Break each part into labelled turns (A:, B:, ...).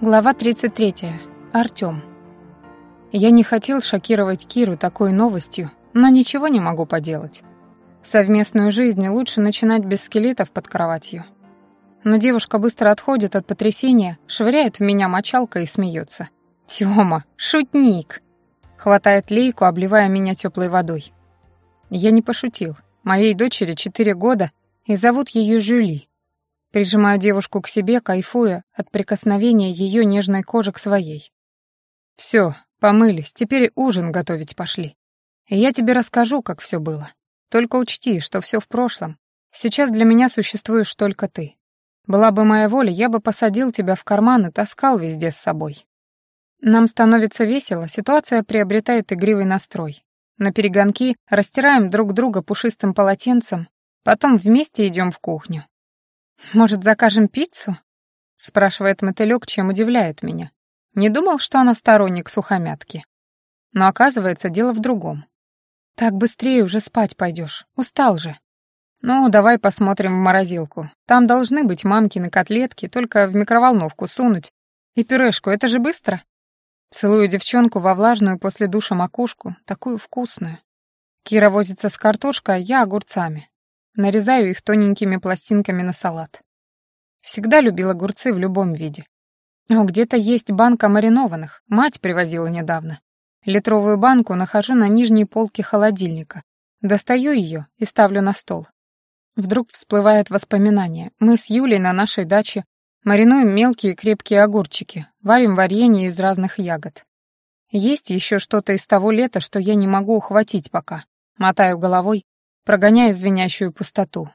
A: Глава 33. Артём. Я не хотел шокировать Киру такой новостью, но ничего не могу поделать. Совместную жизнь лучше начинать без скелетов под кроватью. Но девушка быстро отходит от потрясения, швыряет в меня мочалкой и смеется. «Тёма, шутник!» Хватает лейку, обливая меня теплой водой. Я не пошутил. Моей дочери четыре года, и зовут ее Жюли. Прижимаю девушку к себе, кайфуя от прикосновения ее нежной кожи к своей. Все, помылись, теперь ужин готовить пошли. И я тебе расскажу, как все было. Только учти, что все в прошлом. Сейчас для меня существуешь только ты. Была бы моя воля, я бы посадил тебя в карман и таскал везде с собой. Нам становится весело, ситуация приобретает игривый настрой. На перегонки растираем друг друга пушистым полотенцем, потом вместе идем в кухню. «Может, закажем пиццу?» — спрашивает мотылёк, чем удивляет меня. Не думал, что она сторонник сухомятки. Но оказывается, дело в другом. «Так быстрее уже спать пойдешь. Устал же». «Ну, давай посмотрим в морозилку. Там должны быть мамкины котлетки, только в микроволновку сунуть. И пюрешку, это же быстро». Целую девчонку во влажную после душа макушку, такую вкусную. Кира возится с картошкой, а я огурцами. Нарезаю их тоненькими пластинками на салат. Всегда любила огурцы в любом виде. О, где-то есть банка маринованных, мать привозила недавно. Литровую банку нахожу на нижней полке холодильника. Достаю ее и ставлю на стол. Вдруг всплывает воспоминание. Мы с Юлей на нашей даче маринуем мелкие крепкие огурчики, варим варенье из разных ягод. Есть еще что-то из того лета, что я не могу ухватить пока. Мотаю головой, прогоняя звенящую пустоту.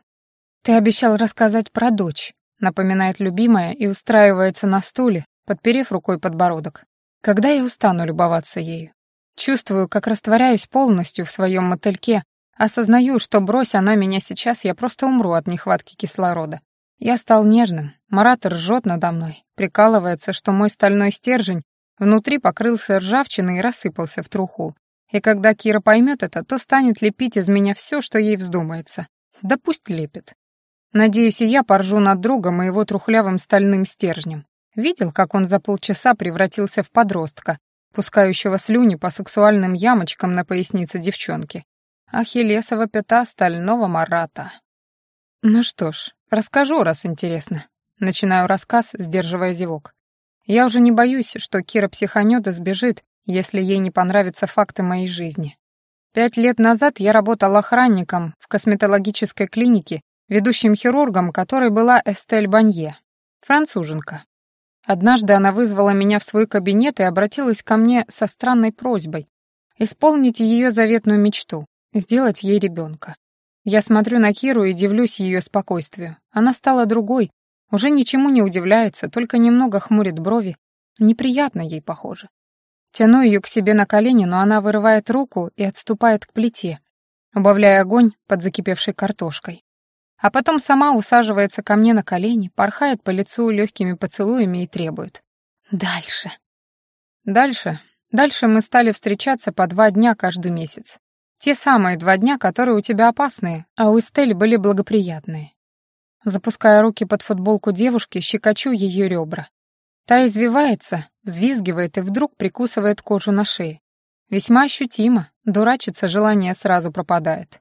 A: «Ты обещал рассказать про дочь», — напоминает любимая и устраивается на стуле, подперев рукой подбородок. Когда я устану любоваться ею? Чувствую, как растворяюсь полностью в своем мотыльке, осознаю, что брось она меня сейчас, я просто умру от нехватки кислорода. Я стал нежным, Марат ржет надо мной, прикалывается, что мой стальной стержень внутри покрылся ржавчиной и рассыпался в труху. И когда Кира поймет это, то станет лепить из меня все, что ей вздумается. Да пусть лепит. Надеюсь, и я поржу над другом и его трухлявым стальным стержнем. Видел, как он за полчаса превратился в подростка, пускающего слюни по сексуальным ямочкам на пояснице девчонки. Ахиллесова пята стального Марата. Ну что ж, расскажу, раз интересно. Начинаю рассказ, сдерживая зевок. Я уже не боюсь, что Кира психанет и сбежит, если ей не понравятся факты моей жизни. Пять лет назад я работал охранником в косметологической клинике, ведущим хирургом, которой была Эстель Банье, француженка. Однажды она вызвала меня в свой кабинет и обратилась ко мне со странной просьбой исполнить ее заветную мечту — сделать ей ребенка. Я смотрю на Киру и дивлюсь ее спокойствию. Она стала другой, уже ничему не удивляется, только немного хмурит брови. Неприятно ей, похоже. Тяну ее к себе на колени, но она вырывает руку и отступает к плите, убавляя огонь под закипевшей картошкой. А потом сама усаживается ко мне на колени, порхает по лицу легкими поцелуями и требует. «Дальше». Дальше. Дальше мы стали встречаться по два дня каждый месяц. Те самые два дня, которые у тебя опасные, а у Эстель были благоприятные. Запуская руки под футболку девушки, щекочу ее ребра. Та извивается, взвизгивает и вдруг прикусывает кожу на шее. Весьма ощутимо, дурачиться желание сразу пропадает.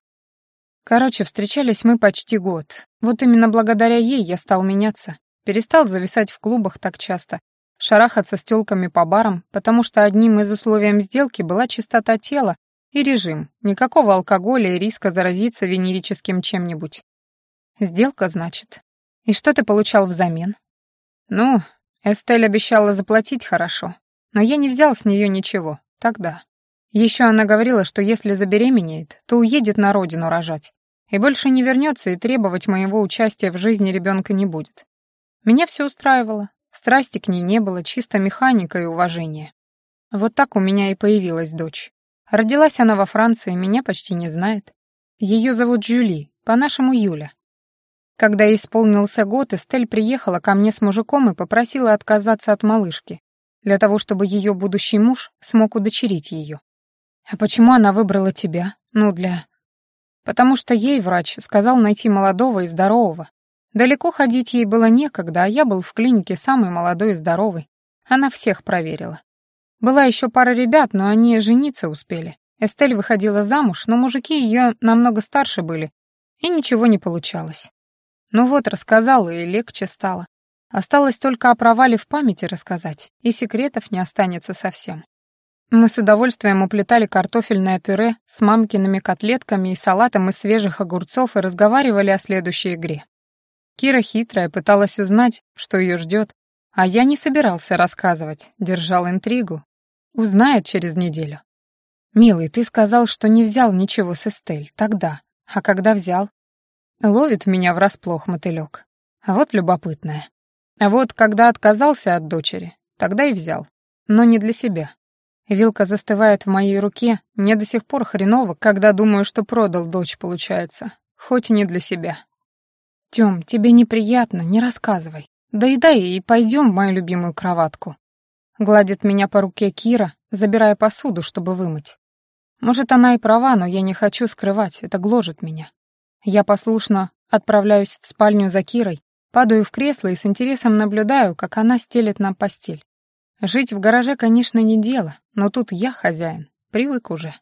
A: Короче, встречались мы почти год. Вот именно благодаря ей я стал меняться. Перестал зависать в клубах так часто, шарахаться с тёлками по барам, потому что одним из условий сделки была чистота тела и режим, никакого алкоголя и риска заразиться венерическим чем-нибудь. Сделка, значит. И что ты получал взамен? Ну, Эстель обещала заплатить хорошо, но я не взял с нее ничего, тогда. Еще она говорила, что если забеременеет, то уедет на родину рожать, и больше не вернется и требовать моего участия в жизни ребенка не будет. Меня все устраивало, страсти к ней не было, чисто механика и уважение. Вот так у меня и появилась дочь. Родилась она во Франции, меня почти не знает. Ее зовут Жюли, по-нашему Юля. Когда исполнился год, Эстель приехала ко мне с мужиком и попросила отказаться от малышки, для того, чтобы ее будущий муж смог удочерить ее. А почему она выбрала тебя? Ну, для... Потому что ей врач сказал найти молодого и здорового. Далеко ходить ей было некогда, а я был в клинике самый молодой и здоровый. Она всех проверила. Была еще пара ребят, но они жениться успели. Эстель выходила замуж, но мужики ее намного старше были, и ничего не получалось. Ну вот, рассказала, и легче стало. Осталось только о провале в памяти рассказать, и секретов не останется совсем. Мы с удовольствием уплетали картофельное пюре с мамкиными котлетками и салатом из свежих огурцов и разговаривали о следующей игре. Кира хитрая пыталась узнать, что ее ждет, а я не собирался рассказывать, держал интригу. Узнает через неделю. «Милый, ты сказал, что не взял ничего с Эстель тогда. А когда взял?» Ловит меня врасплох мотылек. А вот любопытное. А вот когда отказался от дочери, тогда и взял. Но не для себя. Вилка застывает в моей руке, мне до сих пор хреново, когда думаю, что продал дочь, получается. Хоть и не для себя. Тём, тебе неприятно, не рассказывай. Доедай и пойдем в мою любимую кроватку. Гладит меня по руке Кира, забирая посуду, чтобы вымыть. Может, она и права, но я не хочу скрывать, это гложет меня. Я послушно отправляюсь в спальню за Кирой, падаю в кресло и с интересом наблюдаю, как она стелет нам постель. Жить в гараже, конечно, не дело, но тут я хозяин, привык уже.